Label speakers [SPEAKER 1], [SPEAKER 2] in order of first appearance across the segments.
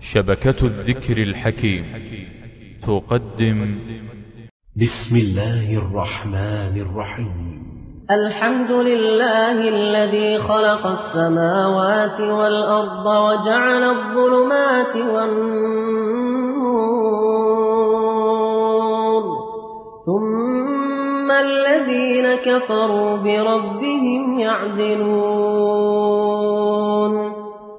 [SPEAKER 1] شبكة الذكر الحكيم. تقدم.
[SPEAKER 2] بسم الله الرحمن الرحيم.
[SPEAKER 3] الحمد لله الذي خلق السماوات والأرض وجعل الظلمات والنور. ثم الذين كفروا بربهم يعدلون.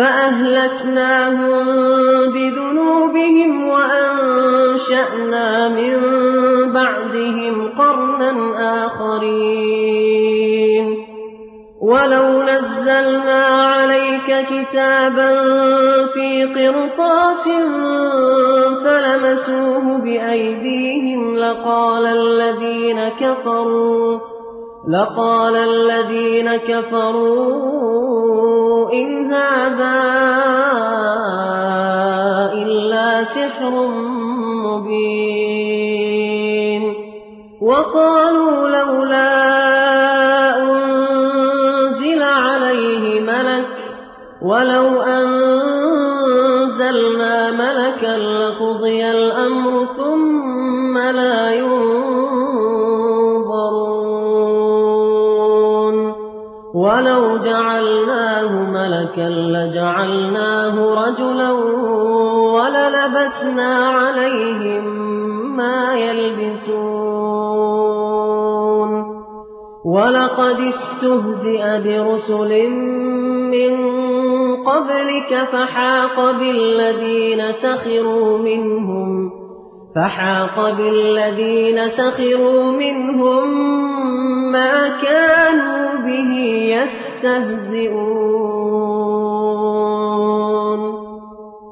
[SPEAKER 3] فأهلكناهم بذنوبهم وأنشأنا من بعدهم قرنا آخرين. ولو نزلنا عليك كتابا في قرطاس فلمسوه بأيديهم لقال الذين كفروا لقال الذين كفروا إن هذا إلا سحر مبين وقالوا لولا أنزل عليه ملك ولو لجعلناه رجلا وللبسنا عليهم ما يلبسون. ولقد استهزئ برسل من قبلك فحاق بالذين سخروا منهم فحاق بالذين سخروا منهم ما كانوا به يستهزئون.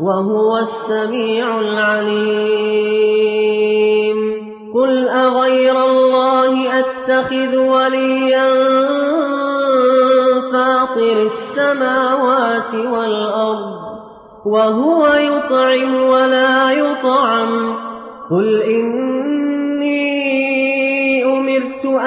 [SPEAKER 3] وهو السميع العليم. قل أغير الله أتخذ وليا فاطر السماوات والأرض وهو يطعم ولا يطعم. قل أمرت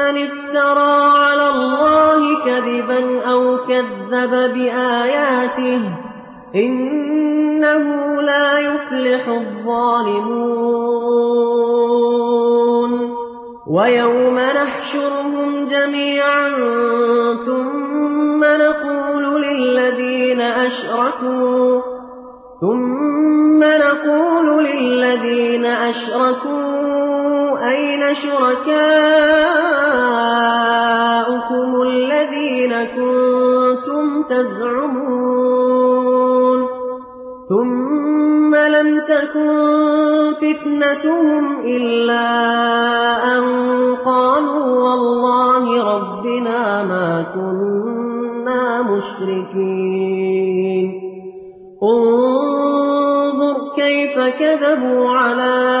[SPEAKER 3] افترى على الله كذبا أو كذب بآياته إنه لا يفلح الظالمون ويوم نحشرهم جميعا ثم نقول للذين أشركوا ثم نقول للذين أشركوا أين شركاؤكم الذين كنتم تزعمون ثم لم تكن فتنتهم إلا أن قالوا والله ربنا ما كنا مشركين. انظر كيف كذبوا على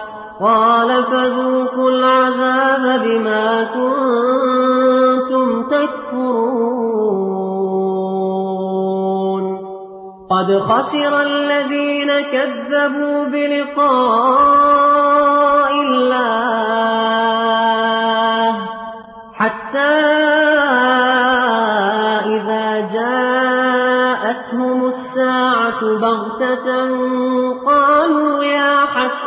[SPEAKER 3] قال فذوقوا العذاب بما كنتم تكفرون. قد خسر الذين كذبوا بلقاء الله حتى إذا جاءتهم الساعة بغتة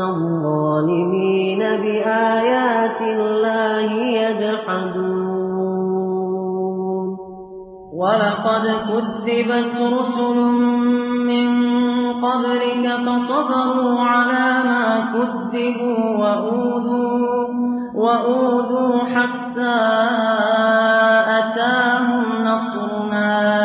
[SPEAKER 3] الظالمين بآيات الله يجحدون. ولقد كذبت رسل من قبلك فصبروا على ما كذبوا وأوذوا, وأوذوا حتى أتاهم نصرنا.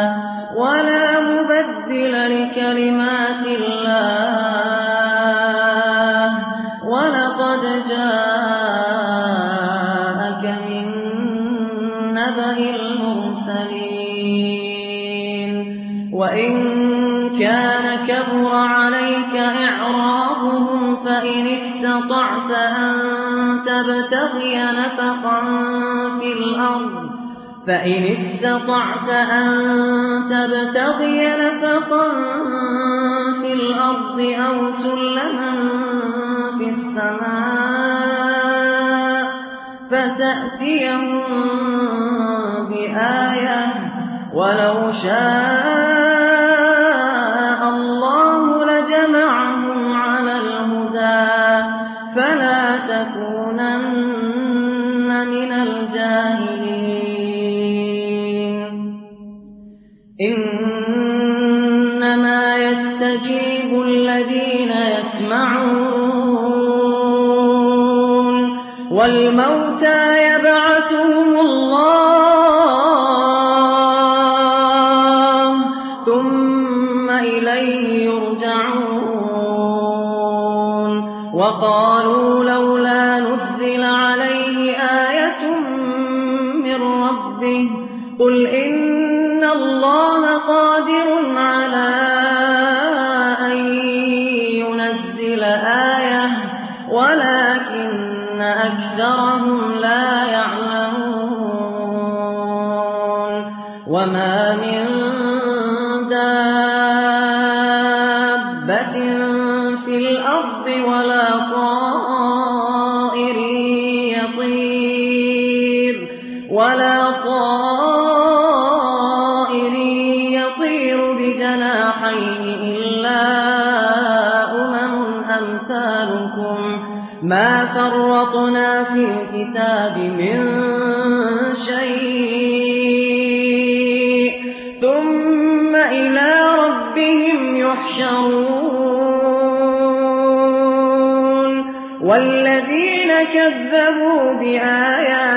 [SPEAKER 3] فإن استطعت أن تبتغي نفقا في الأرض أو سلما في السماء فتأتيهم بآية ولو شاء الأرض ولا طائر يطير ولا طائر يطير بجناحيه إلا أمم أمثالكم. ما فرطنا في كذبوا بآياتنا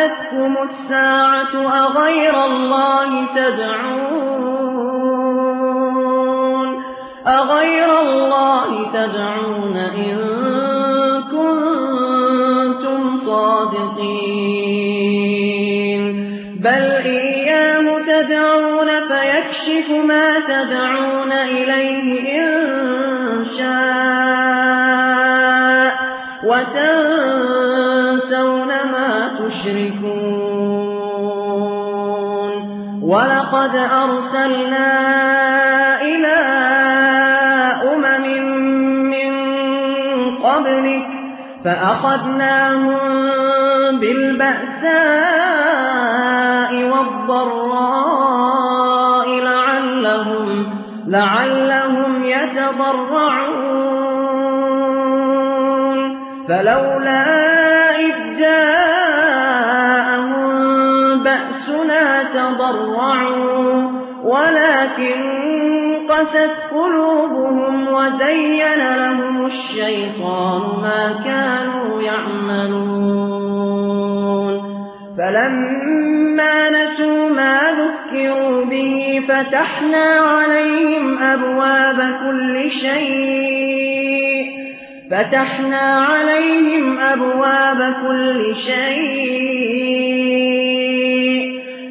[SPEAKER 3] أو أتتكم الساعة أغير الله تدعون أغير الله تدعون إن كنتم صادقين بل إياه تدعون فيكشف ما تدعون إليه إن شاء وتنسون ما تشركون ولقد أرسلنا إلى أمم من قبلك فأخذناهم بالبأساء والضراء لعلهم لعلهم يتضرعون. فلولا إذ جاءهم تضرعوا. ولكن قست قلوبهم وزين لهم الشيطان ما كانوا يعملون. فلما نسوا ما ذكروا به فتحنا عليهم أبواب كل شيء. فتحنا عليهم أبواب كل شيء.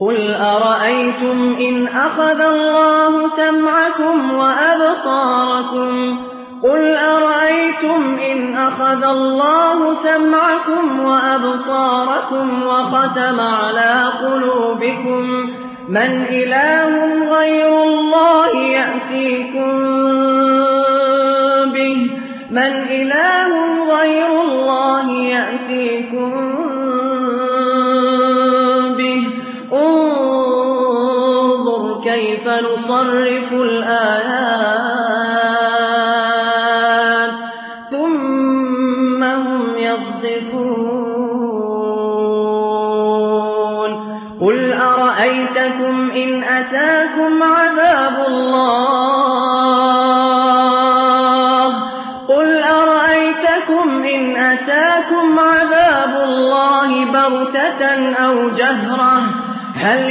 [SPEAKER 3] قل أرأيتم إن أخذ الله سمعكم وأبصاركم؟ قل أرأيتم إن أخذ الله سمعكم وأبصاركم وختم على قلوبكم؟ من إله غير الله يأتيكم به. من إله غير الله يأتيكم نصرف الآيات. ثم هم يصدفون. قل أرأيتكم إن أتاكم عذاب الله؟ أتاكم عذاب الله بغتة أو جهرة؟ هل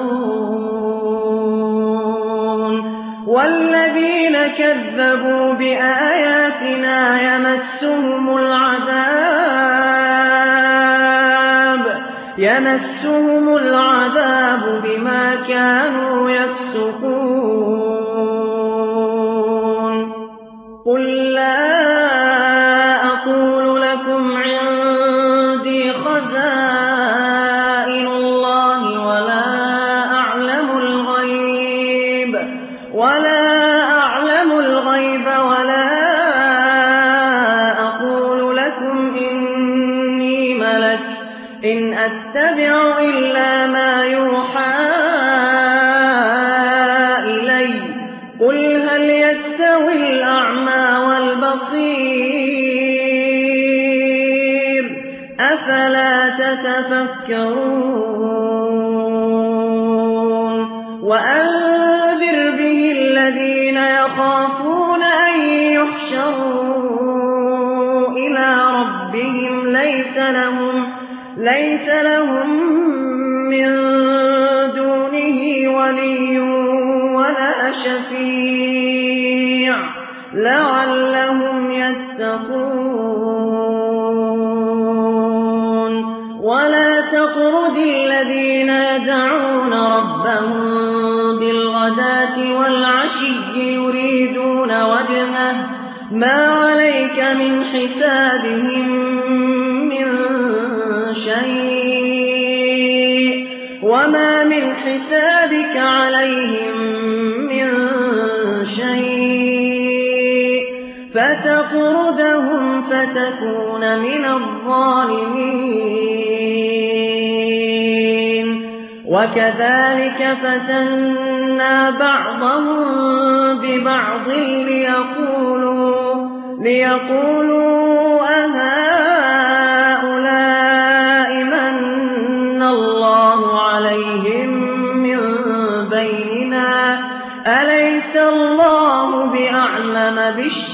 [SPEAKER 3] والذين كذبوا بآياتنا يمسهم العذاب يمسهم العذاب بما كانوا يفسقون. قل لا والبصير حسابهم من شيء وما من حسابك عليهم من شيء فتطردهم فتكون من الظالمين وكذلك فتنا بعضهم ببعض ليقولوا ليقولوا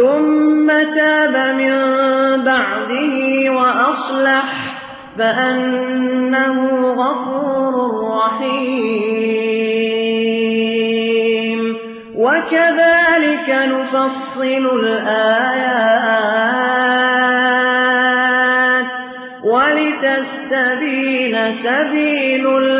[SPEAKER 3] ثم تاب من بعده وأصلح فأنه غفور رحيم. وكذلك نفصل الآيات. ولتستبين سبيل المجرمين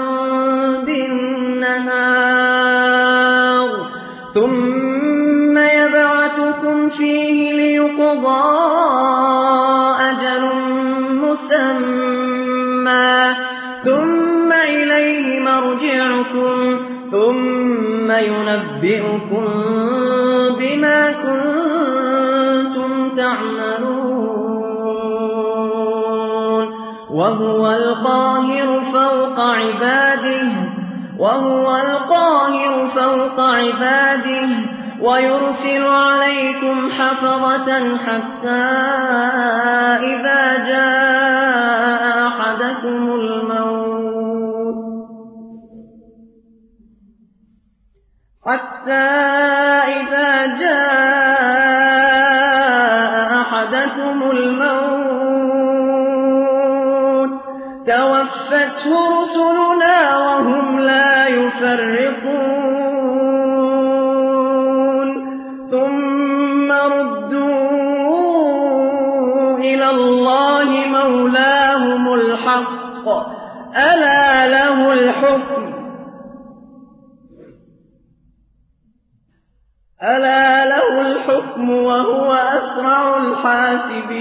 [SPEAKER 3] ينبئكم بما كنتم تعملون. وهو القاهر فوق عباده وهو القاهر فوق عباده ويرسل عليكم حفظة حتى إذا جاء أحدكم الموت. حتى إذا جاء أحدكم الموت توفته رسلنا وهم لا يفرقون. ثم ردوا إلى الله مولاهم الحق. ألا له الحكم؟ ألا له الحكم وهو أسرع الحاسبين.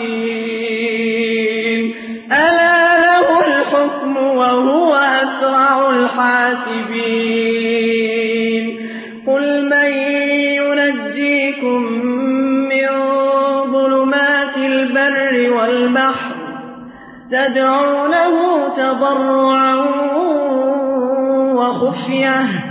[SPEAKER 3] ألا له الحكم وهو أسرع الحاسبين. قل من ينجيكم من ظلمات البر والبحر تدعونه تضرعا وخفيه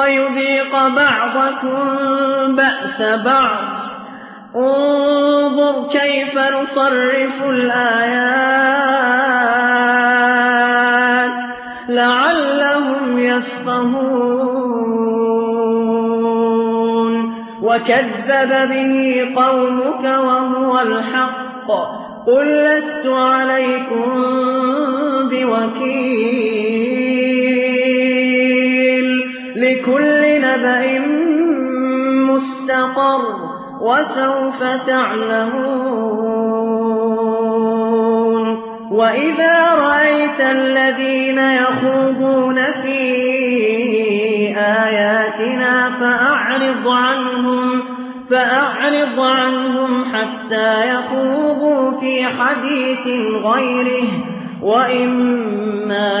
[SPEAKER 3] ويذيق بعضكم بأس بعض. انظر كيف نصرف الآيات لعلهم يفقهون. وكذب به قومك وهو الحق. قل لست عليكم بوكيل. لكل نبأ مستقر وسوف تعلمون. وإذا رأيت الذين يخوضون في آياتنا فأعرض عنهم فأعرض عنهم حتى يخوضوا في حديث غيره. وإما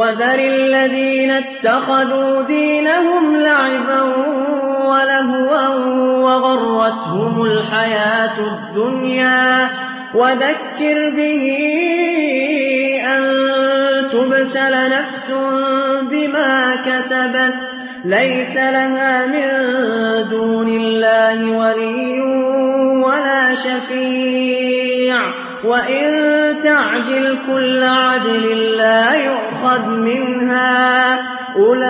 [SPEAKER 3] وذر الذين اتخذوا دينهم لعبا ولهوا وغرتهم الحياة الدنيا. وذكر به أن تبسل نفس بما كتبت ليس لها من دون الله ولي ولا شفيع. وإن تعجل كل عدل لا يؤخذ منها أولئك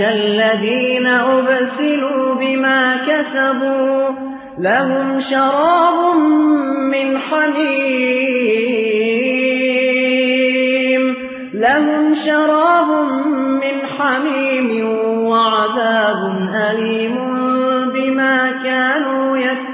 [SPEAKER 3] الذين أبسلوا بما كسبوا لهم شراب من حميم لهم شراب من حميم وعذاب أليم بما كانوا يكفرون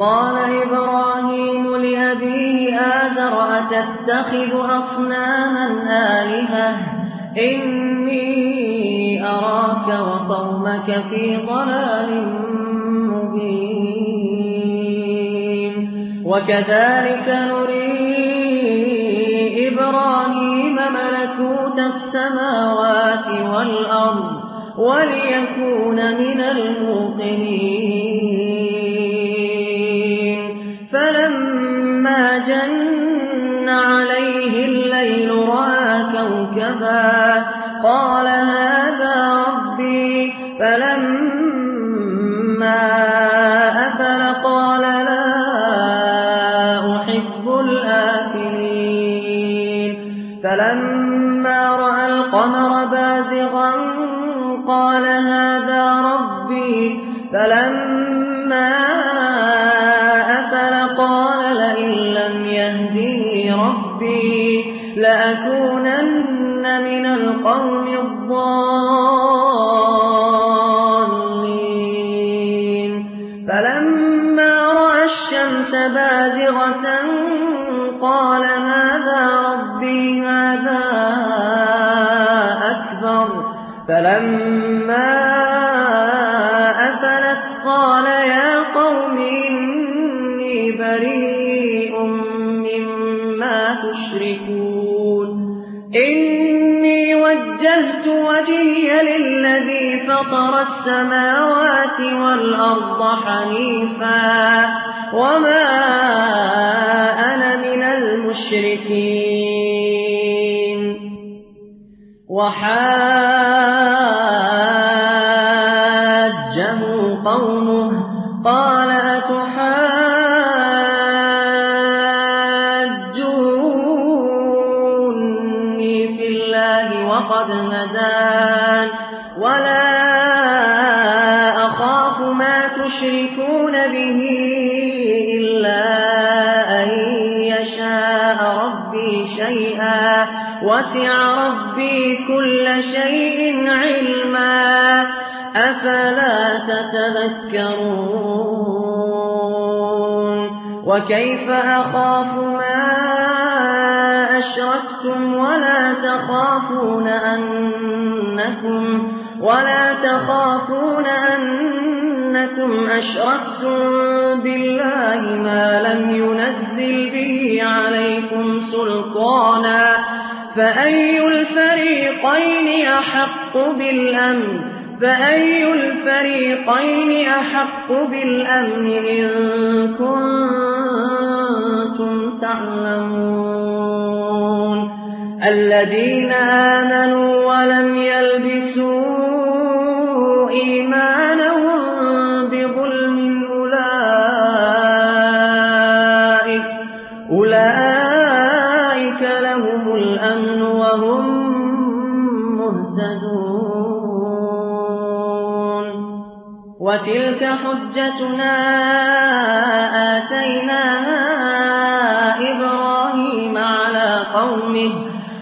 [SPEAKER 3] قال إبراهيم لأبيه آذر أتتخذ أصناما آلهة؟ إني أراك وقومك في ضلال مبين. وكذلك نري إبراهيم ملكوت السماوات والأرض وليكون من الموقنين. وكيف أخاف ما أشركتم ولا تخافون أنكم ولا تخافون أنكم أشركتم بالله ما لم ينزل به عليكم سلطانا فأي الفريقين أحق بالأمن فأي الفريقين أحق بالأمن إن كنتم تعلمون. الذين آمنوا ولم يلبسوا إيمانهم بظلم أولئك أولئك لهم الأمن وهم مهتدون. وتلك حجتنا آتيناها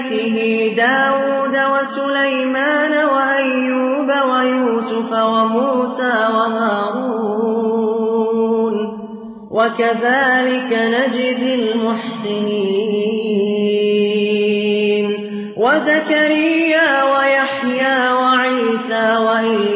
[SPEAKER 3] ذريته داود وسليمان وأيوب ويوسف وموسى وهارون وكذلك نجد المحسنين وزكريا ويحيى وعيسى وإياس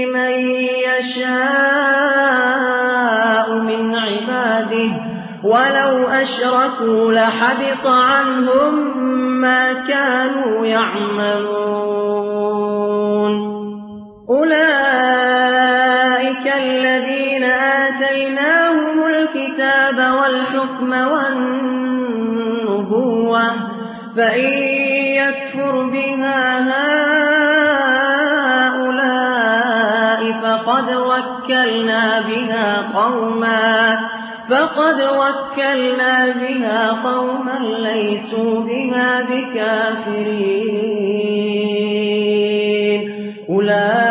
[SPEAKER 3] يشاء من عباده ولو أشركوا لحبط عنهم ما كانوا يعملون. أولئك الذين آتيناهم الكتاب والحكم والنبوة فإن يكفر بها هؤلاء وكلنا بها قوما فقد وكلنا بها قوما ليسوا بها بكافرين أولئك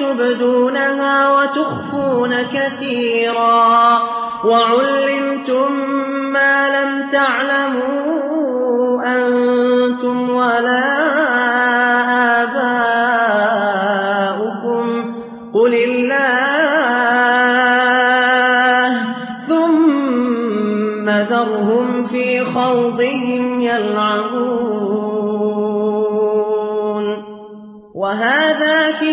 [SPEAKER 3] تبدونها وتخفون كثيرا وعلمتم ما لم تعلموا أنتم ولا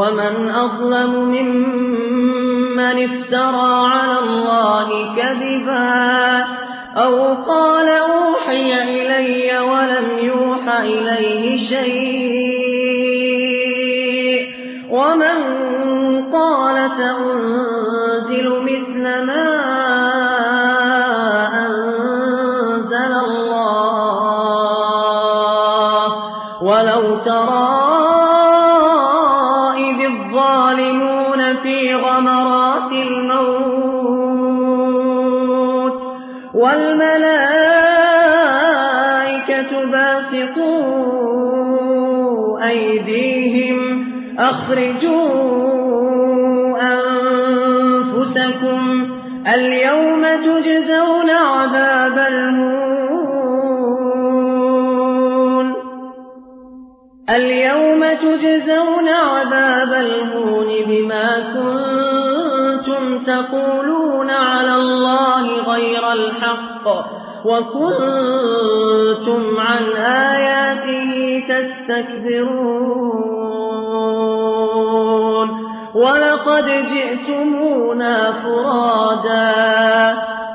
[SPEAKER 3] ومن أظلم ممن افترى على الله كذبا أو قال أوحي إلي ولم يوحى إليه شيء تجزون عذاب الهون بما كنتم تقولون على الله غير الحق وكنتم عن آياته تستكبرون ولقد جئتمونا فرادا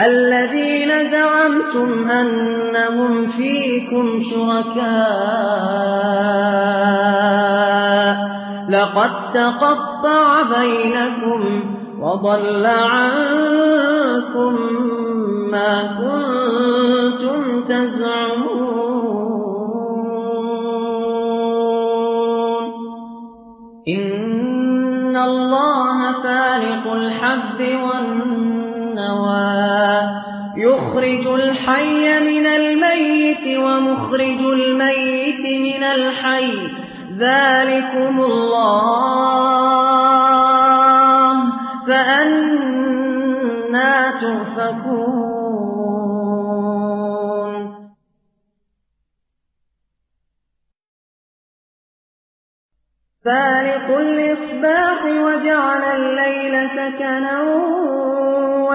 [SPEAKER 3] الذين زعمتم أنهم فيكم شركاء لقد تقطع بينكم وضل عنكم ما كنتم تزعمون إن الله فالق الحب والنوى يخرج الحي من الميت ومخرج الميت من الحي ذلكم الله فأنا تؤفكون فالق الإصباح وجعل الليل سكنا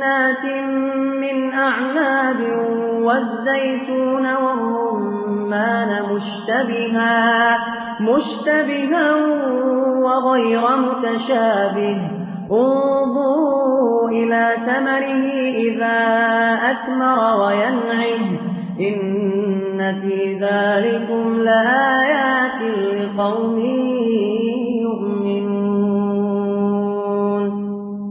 [SPEAKER 3] وجنات من أعناب والزيتون والرمان مشتبها مشتبها وغير متشابه. انظروا إلى ثمره إذا أثمر وينعه. إن في ذلكم لآيات لقوم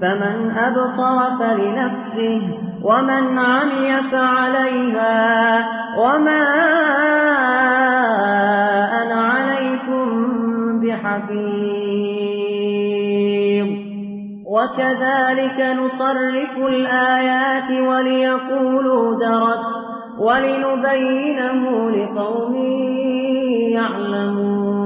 [SPEAKER 3] فمن أبصر فلنفسه ومن عمي فعليها وما أنا عليكم بحفيظ. وكذلك نصرف الآيات وليقولوا درس ولنبينه لقوم يعلمون.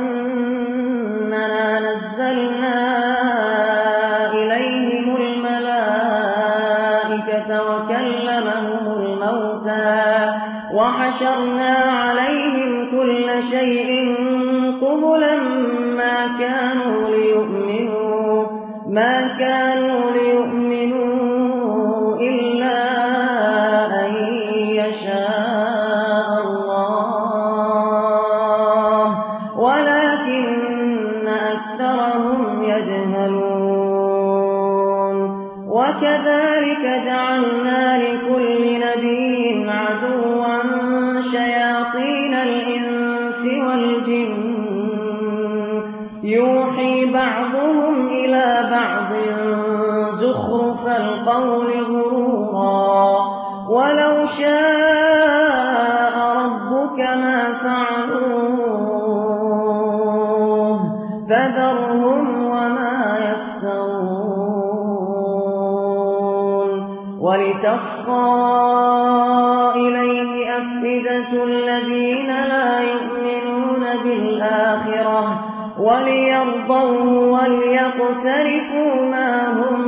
[SPEAKER 3] فعلوه فذرهم وما يفترون ولتصغى إليه أفئدة الذين لا يؤمنون بالآخرة. وليرضوا وليقترفوا ما هم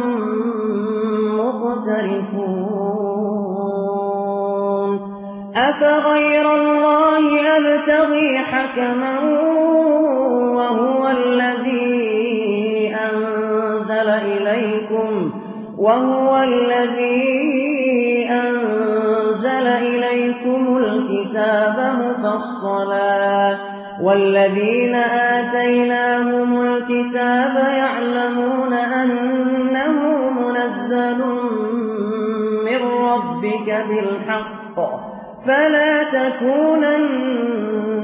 [SPEAKER 3] مقترفون. أفغير الله أبتغي حكما وهو الذي أنزل إليكم وهو الذي أنزل إليكم الكتاب مفصلا. والذين آتيناهم الكتاب يعلمون أنه منزل من ربك بالحق. فلا تكونن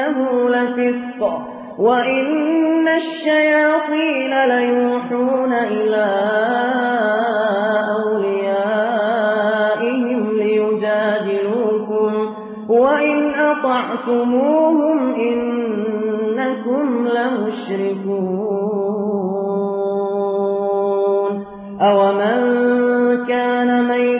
[SPEAKER 3] وإنه لفسق وإن الشياطين ليوحون إلى أوليائهم ليجادلوكم وإن أطعتموهم إنكم لمشركون. أومن كان ميتا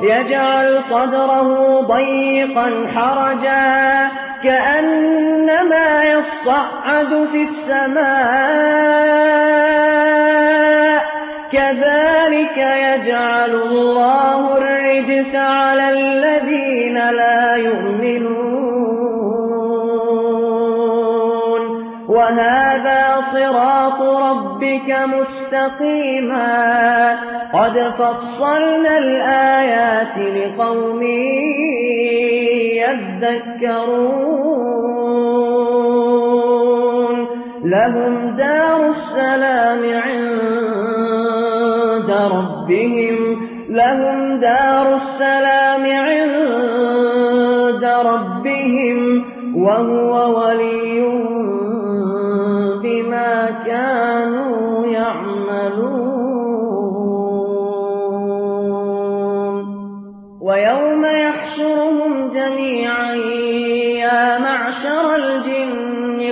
[SPEAKER 3] يجعل صدره ضيقا حرجا كأنما يصعد في السماء كذلك يجعل الله الرجس على الذين لا يؤمنون. وهذا صراط ربك مستقيما. قد فصلنا الآيات لقوم يذكرون. لهم دار السلام عند ربهم. لهم دار السلام عند ربهم. وهو ولي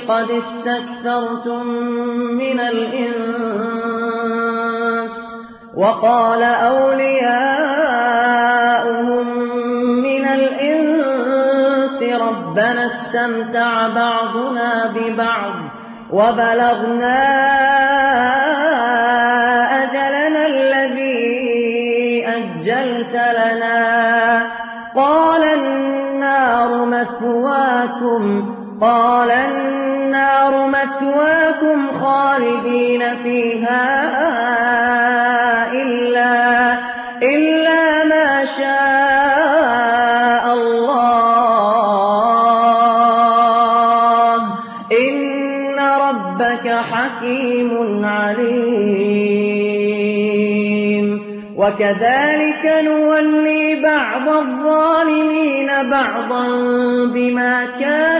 [SPEAKER 3] قد استكثرتم من الإنس وقال أولياؤهم من الإنس ربنا استمتع بعضنا ببعض وبلغنا أجلنا الذي أجلت لنا. قال النار مثواكم. قال النار مثواكم خالدين فيها إلا, إلا ما شاء الله. إن ربك حكيم عليم. وكذلك نولي بعض الظالمين بعضا بما كانوا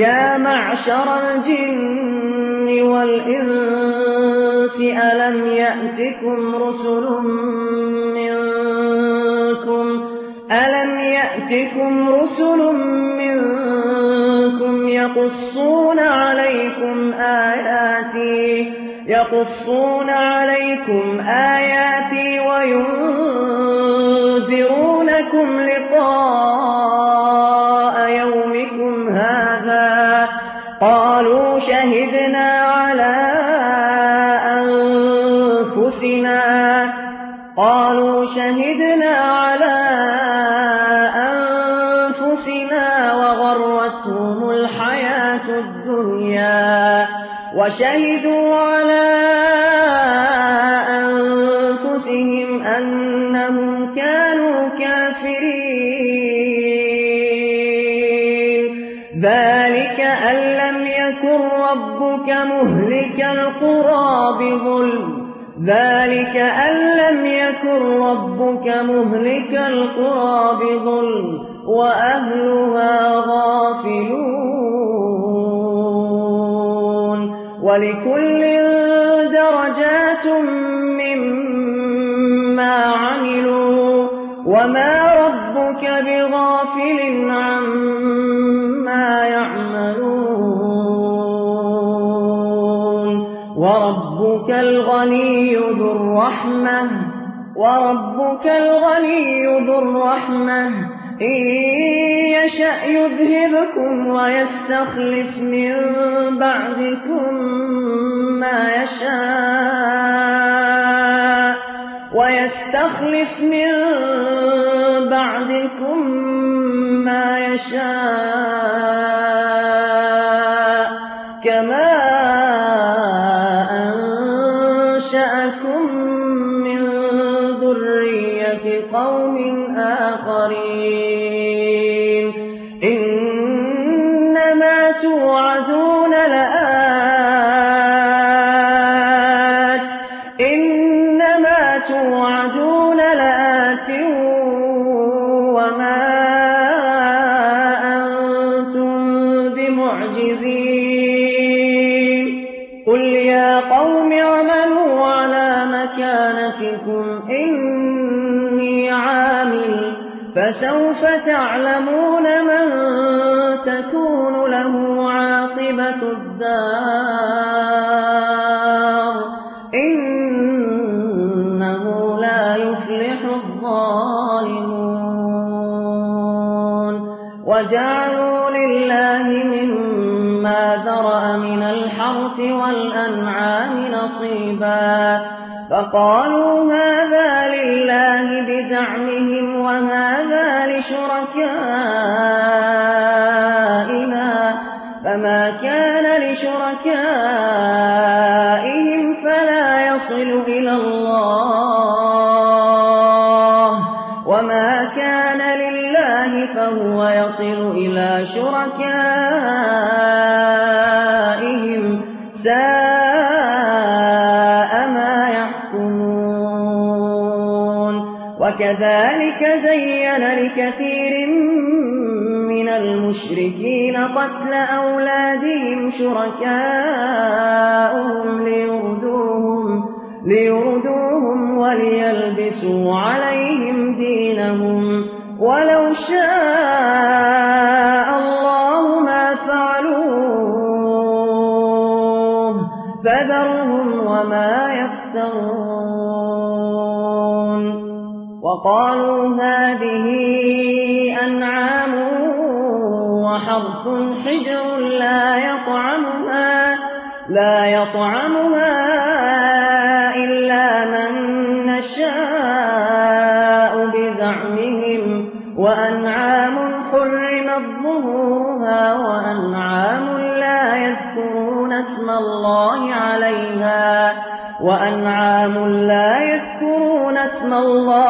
[SPEAKER 3] يا معشر الجن والإنس ألم يأتكم رسل منكم؟ ألم يأتكم رسل منكم يقصون عليكم آياتي يقصون عليكم آياتي وينذرونكم ذلك أن لم يكن ربك مهلك القرى بظلم وأهلها غافلون ولكل درجات مما عملوا وما ربك بغافل عما وربك الغني ذو الرحمة وربك الغني ذو الرحمة. إن يشأ يذهبكم ويستخلف من بعدكم ما يشاء ويستخلف من بعدكم ما يشاء. فقالوا وكذلك زين لكثير من المشركين قتل أولادهم شركاؤهم وقالوا هذه أنعام وحرف حجر لا يطعمها لا يطعمها إلا من نشاء بزعمهم. وأنعام حرمت ظهورها وأنعام لا يذكرون اسم الله عليها. وأنعام لا يذكرون اسم الله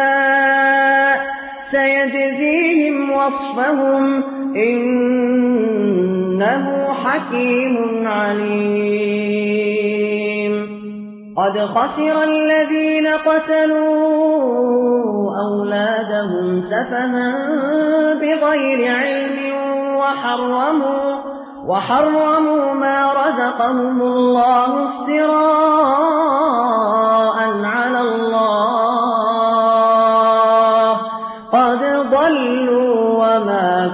[SPEAKER 3] وصفهم إنه حكيم عليم. قد خسر الذين قتلوا أولادهم سفها بغير علم وحرموا وحرموا ما رزقهم الله افتراء على الله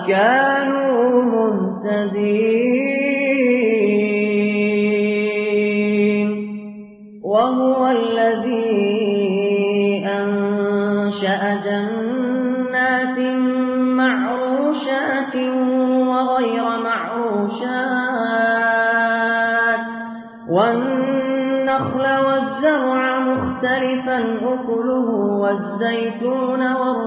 [SPEAKER 3] كانوا مهتدين. وهو الذي أنشأ جنات معروشات وغير معروشات. والنخل والزرع مختلفا أكله والزيتون والرمان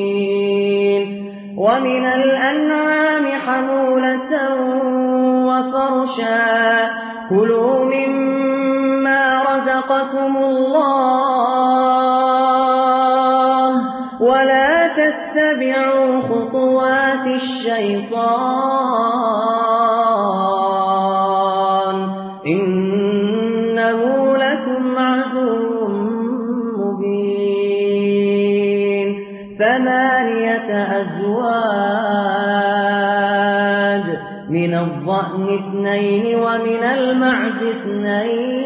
[SPEAKER 3] ومن الأنعام حمولة وفرشا. كلوا مما رزقكم الله ولا تتبعوا خطوات الشيطان. اثنين ومن المعز اثنين.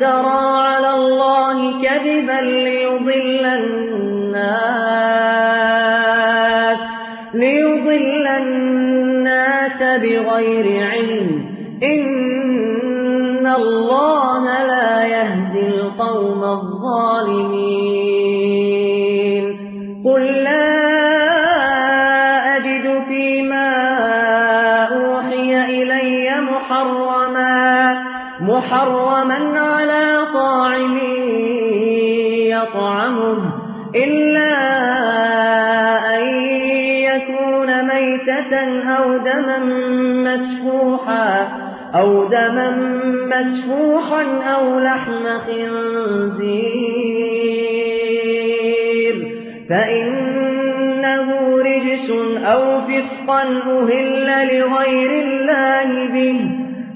[SPEAKER 3] افترى محرما على طاعم يطعمه إلا أن يكون ميتة أو دما مسفوحا أو دما مسفوحا أو لحم خنزير. فإنه رجس أو فسقا أهل لغير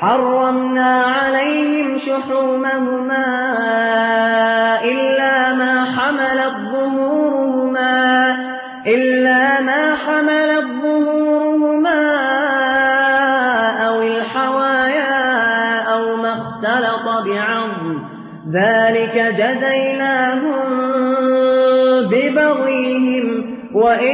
[SPEAKER 3] حرمنا عليهم شحومهما إلا ما حملت ظهورهما إلا ما حملت ظهورهما أو الحوايا أو ما اختلط بعظم. ذلك جزيناهم ببغيهم وإنا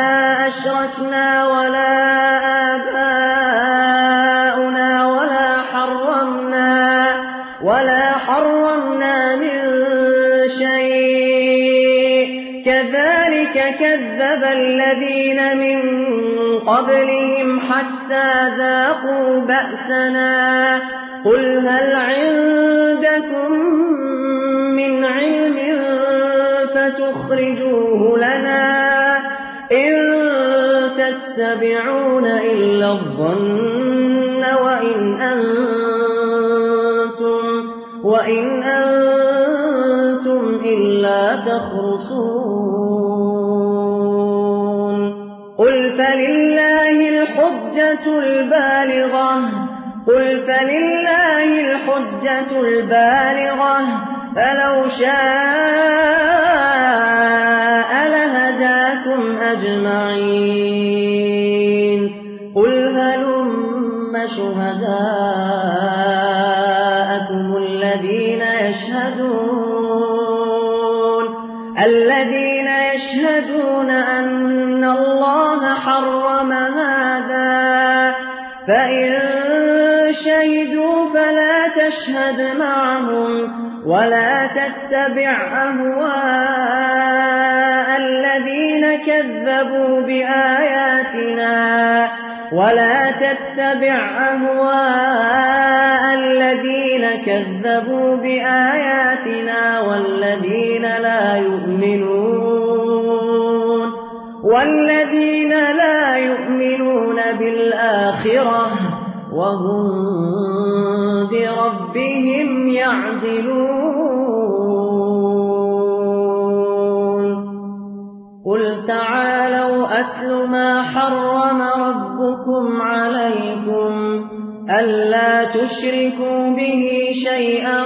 [SPEAKER 3] قبلهم حتى ذاقوا بأسنا. قل هل عندكم من علم فتخرجوه لنا إن تتبعون إلا الظن وإن أنتم, وإن أنتم إلا تخرصون. البالغة. قل فلله الحجة البالغة. فلو شاء تشهد معهم ولا تتبع أهواء الذين كذبوا بآياتنا ولا تتبع أهواء الذين كذبوا بآياتنا والذين لا يؤمنون والذين لا يؤمنون بالآخرة وهم بربهم يعدلون قل تعالوا أتل ما حرم ربكم عليكم ألا تشركوا به شيئا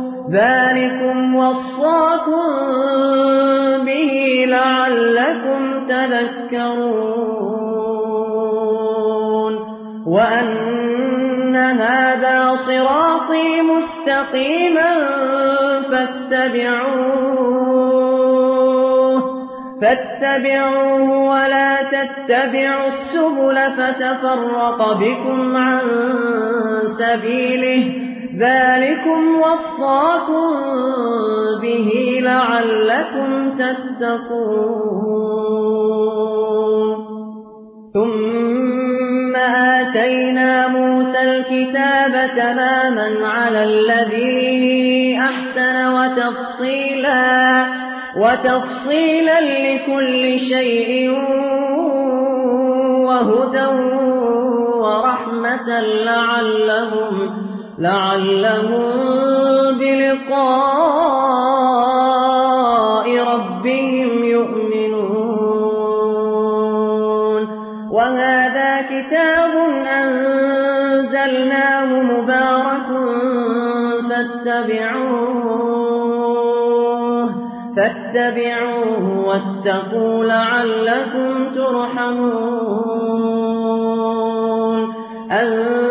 [SPEAKER 3] ذلكم وصاكم به لعلكم تذكرون وأن هذا صراطي مستقيما فاتبعوه فاتبعوه ولا تتبعوا السبل فتفرق بكم عن سبيله ذلكم وصاكم به لعلكم تتقون ثم آتينا موسى الكتاب تماما على الذي أحسن وتفصيلا وتفصيلا لكل شيء وهدى ورحمة لعلهم لعلهم بلقاء ربهم يؤمنون. وهذا كتاب أنزلناه مبارك فاتبعوه فاتبعوه واتقوا لعلكم ترحمون. أن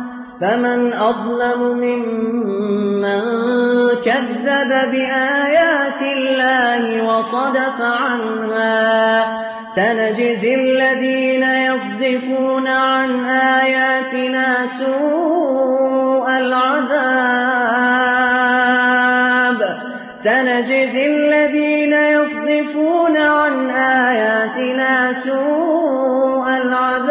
[SPEAKER 3] فمن أظلم ممن كذب بآيات الله وصدف عنها سنجزي الذين يصدفون عن آياتنا سوء العذاب سنجزي الذين يصدفون عن آياتنا سوء العذاب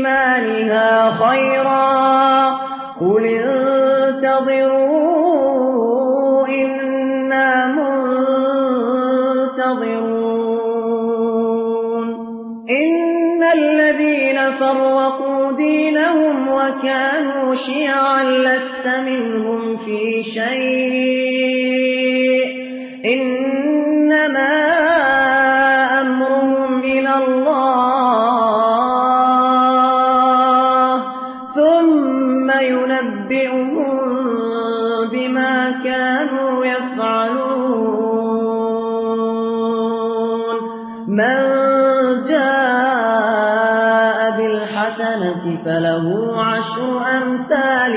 [SPEAKER 3] إيمانها خيرا. قل انتظروا إنا منتظرون. إن الذين فرقوا دينهم وكانوا شيعا لست منهم في شيء. إنما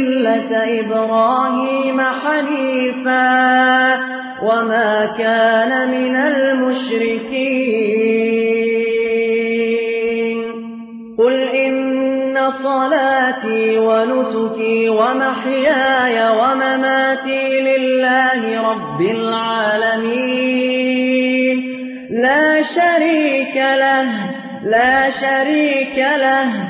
[SPEAKER 3] ملة إبراهيم حنيفا وما كان من المشركين. قل إن صلاتي ونسكي ومحياي ومماتي لله رب العالمين. لا شريك له لا شريك له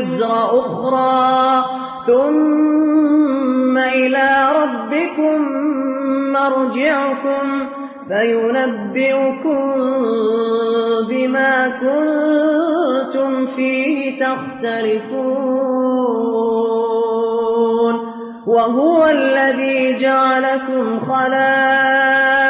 [SPEAKER 3] وزر أخرى ثم إلى ربكم مرجعكم فينبئكم بما كنتم فيه تختلفون وهو الذي جعلكم الأرض